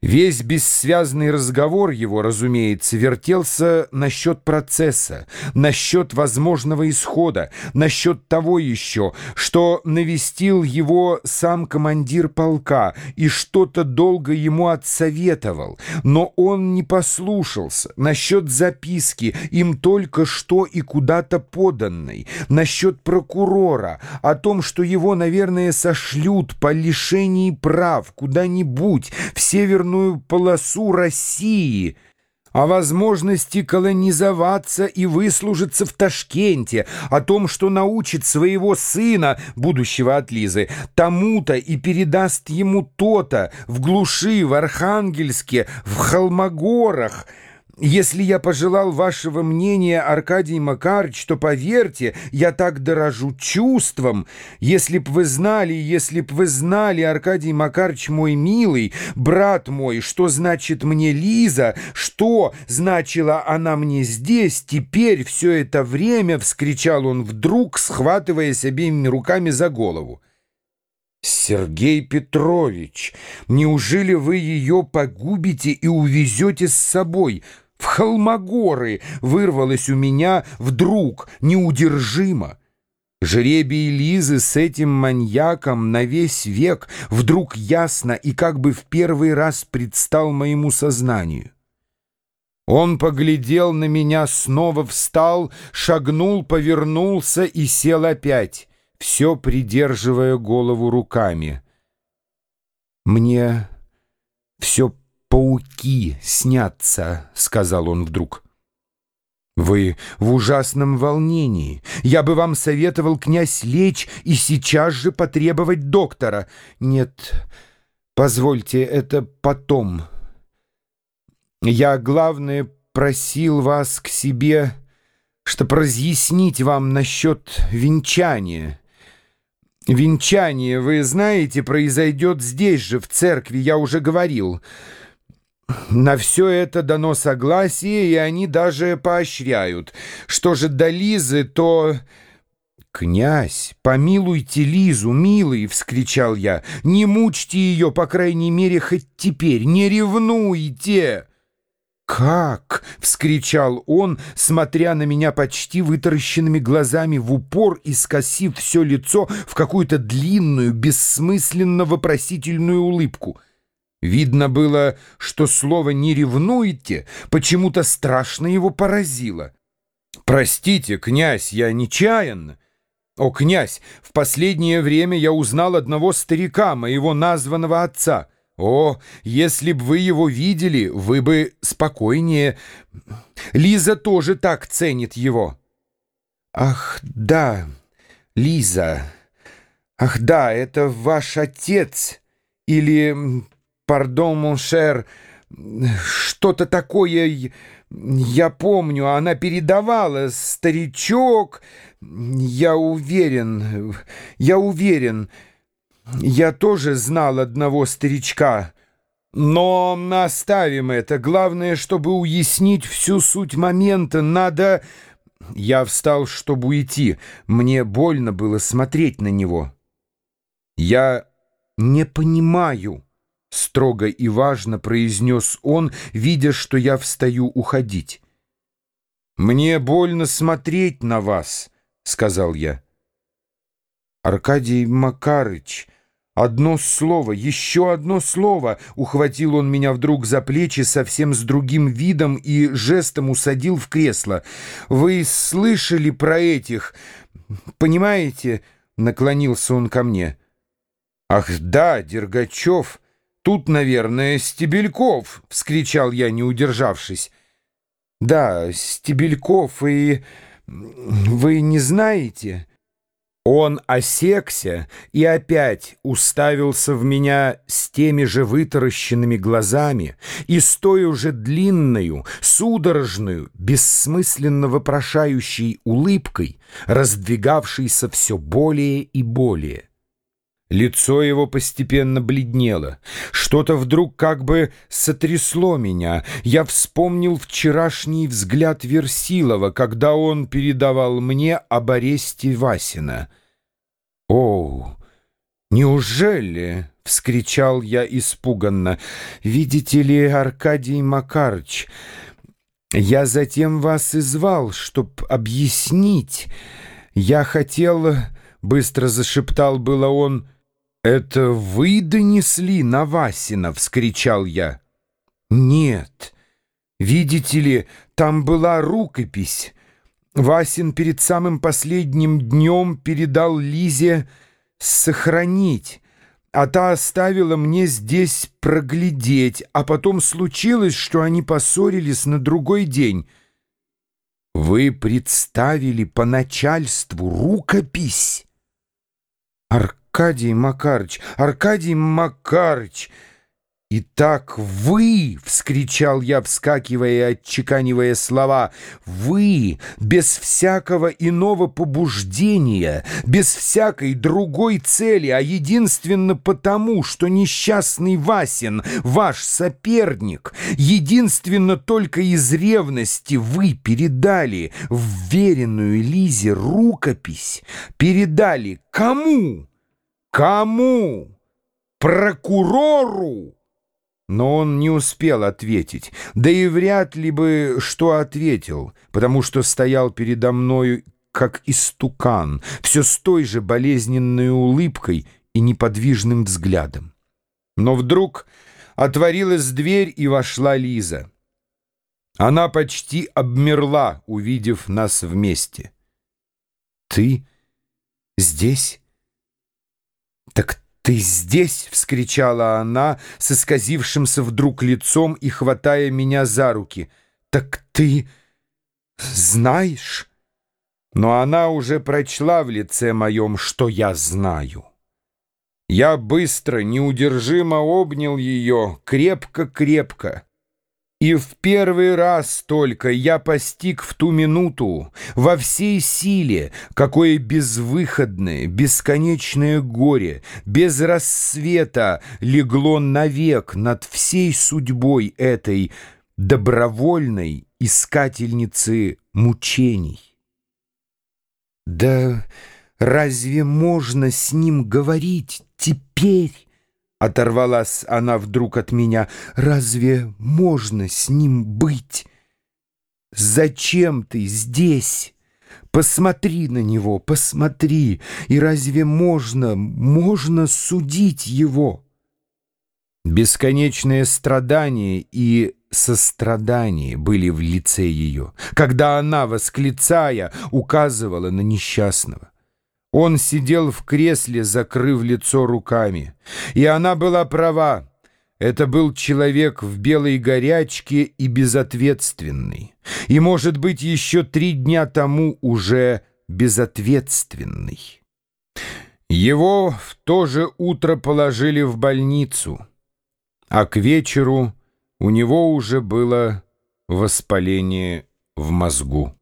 Весь бессвязный разговор его, разумеется, вертелся насчет процесса, насчет возможного исхода, насчет того еще, что навестил его сам командир полка и что-то долго ему отсоветовал, но он не послушался, насчет записки, им только что и куда-то поданной, насчет прокурора, о том, что его, наверное, сошлют по лишении прав куда-нибудь в Северную северную полосу России, о возможности колонизоваться и выслужиться в Ташкенте, о том, что научит своего сына, будущего от Лизы, тому-то и передаст ему то-то в глуши, в Архангельске, в Холмогорах — если я пожелал вашего мнения, Аркадий Макарыч, то, поверьте, я так дорожу чувством. Если б вы знали, если б вы знали, Аркадий Макарыч, мой милый, брат мой, что значит мне Лиза, что значила она мне здесь, теперь все это время, — вскричал он вдруг, схватываясь обеими руками за голову. «Сергей Петрович, неужели вы ее погубите и увезете с собой?» Холмогоры вырвалось у меня вдруг неудержимо. Жребий Лизы с этим маньяком на весь век вдруг ясно и как бы в первый раз предстал моему сознанию. Он поглядел на меня, снова встал, шагнул, повернулся и сел опять, все придерживая голову руками. Мне все пауки снятся», — сказал он вдруг. «Вы в ужасном волнении. Я бы вам советовал, князь, лечь и сейчас же потребовать доктора. Нет, позвольте, это потом. Я, главное, просил вас к себе, чтобы разъяснить вам насчет венчания». Венчание, вы знаете, произойдет здесь же, в церкви, я уже говорил. На все это дано согласие, и они даже поощряют. Что же до Лизы, то... «Князь, помилуйте Лизу, милый!» — вскричал я. «Не мучьте ее, по крайней мере, хоть теперь! Не ревнуйте!» «Как?» — вскричал он, смотря на меня почти вытаращенными глазами в упор и скосив все лицо в какую-то длинную, бессмысленно вопросительную улыбку — Видно было, что слово «не ревнуете» почему-то страшно его поразило. «Простите, князь, я нечаянно». «О, князь, в последнее время я узнал одного старика, моего названного отца. О, если б вы его видели, вы бы спокойнее. Лиза тоже так ценит его». «Ах, да, Лиза. Ах, да, это ваш отец. Или «Пардон, моншер, что-то такое, я помню, она передавала, старичок, я уверен, я уверен, я тоже знал одного старичка». Но оставим это. Главное, чтобы уяснить всю суть момента, надо... Я встал, чтобы уйти. Мне больно было смотреть на него. Я не понимаю. — строго и важно произнес он, видя, что я встаю уходить. «Мне больно смотреть на вас», — сказал я. «Аркадий Макарыч, одно слово, еще одно слово!» Ухватил он меня вдруг за плечи совсем с другим видом и жестом усадил в кресло. «Вы слышали про этих? Понимаете?» — наклонился он ко мне. «Ах да, Дергачев!» «Тут, наверное, Стебельков!» — вскричал я, не удержавшись. «Да, Стебельков, и... вы не знаете?» Он осекся и опять уставился в меня с теми же вытаращенными глазами и с той уже длинною, судорожную, бессмысленно вопрошающей улыбкой, раздвигавшейся все более и более. Лицо его постепенно бледнело. Что-то вдруг как бы сотрясло меня. Я вспомнил вчерашний взгляд Версилова, когда он передавал мне об аресте Васина. «О, неужели?» — вскричал я испуганно. «Видите ли, Аркадий Макарыч, я затем вас и звал, чтоб объяснить. Я хотел...» — быстро зашептал было он. «Это вы донесли на Васина?» — вскричал я. «Нет. Видите ли, там была рукопись». Васин перед самым последним днем передал Лизе сохранить, а та оставила мне здесь проглядеть, а потом случилось, что они поссорились на другой день. Вы представили по начальству рукопись? Аркадий Макарыч, Аркадий Макарыч! «Итак вы!» — вскричал я, вскакивая и отчеканивая слова. «Вы, без всякого иного побуждения, без всякой другой цели, а единственно потому, что несчастный Васин, ваш соперник, единственно только из ревности вы передали вверенную Лизе рукопись, передали кому? Кому? Прокурору!» Но он не успел ответить, да и вряд ли бы что ответил, потому что стоял передо мною как истукан, все с той же болезненной улыбкой и неподвижным взглядом. Но вдруг отворилась дверь, и вошла Лиза. Она почти обмерла, увидев нас вместе. «Ты здесь? Так «Ты здесь?» — вскричала она с исказившимся вдруг лицом и хватая меня за руки. «Так ты знаешь?» Но она уже прочла в лице моем, что я знаю. Я быстро, неудержимо обнял ее, крепко-крепко. И в первый раз только я постиг в ту минуту во всей силе, какое безвыходное, бесконечное горе, без рассвета легло навек над всей судьбой этой добровольной искательницы мучений. Да разве можно с ним говорить теперь? Оторвалась она вдруг от меня. «Разве можно с ним быть? Зачем ты здесь? Посмотри на него, посмотри. И разве можно, можно судить его?» Бесконечное страдание и сострадание были в лице ее, когда она, восклицая, указывала на несчастного. Он сидел в кресле, закрыв лицо руками. И она была права. Это был человек в белой горячке и безответственный. И, может быть, еще три дня тому уже безответственный. Его в то же утро положили в больницу, а к вечеру у него уже было воспаление в мозгу.